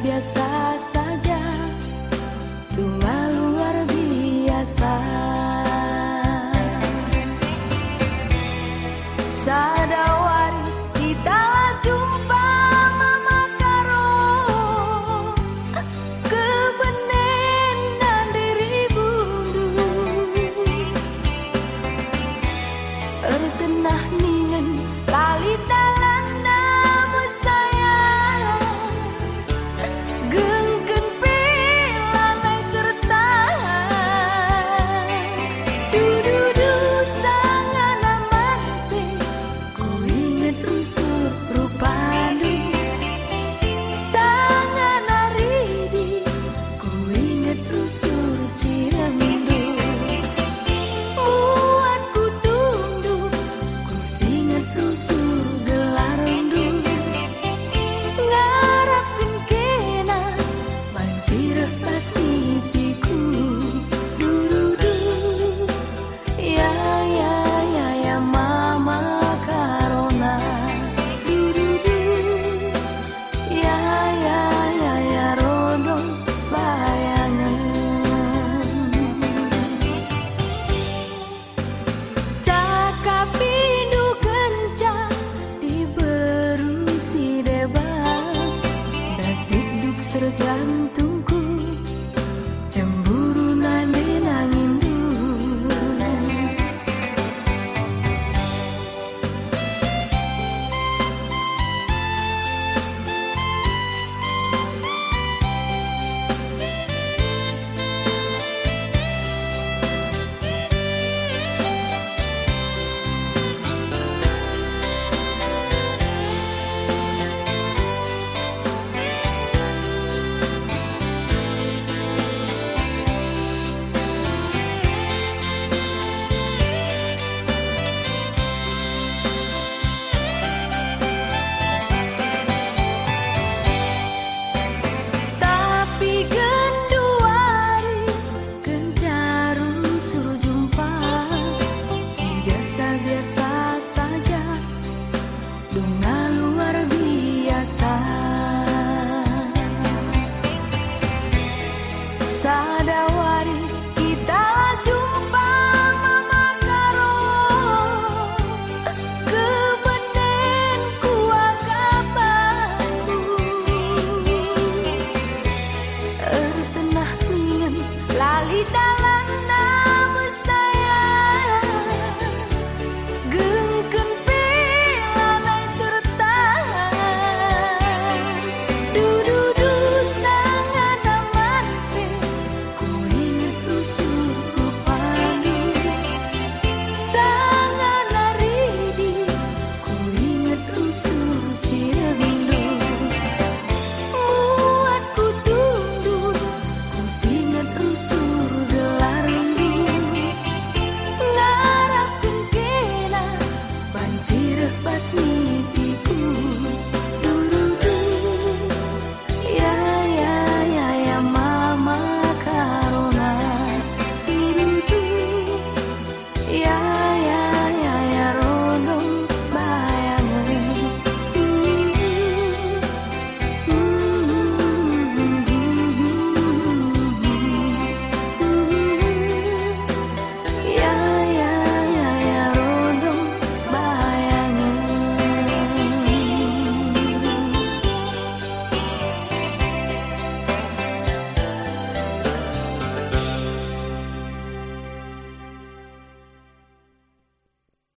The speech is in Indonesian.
biasa saja. Tua luar biasa. mentira. 时间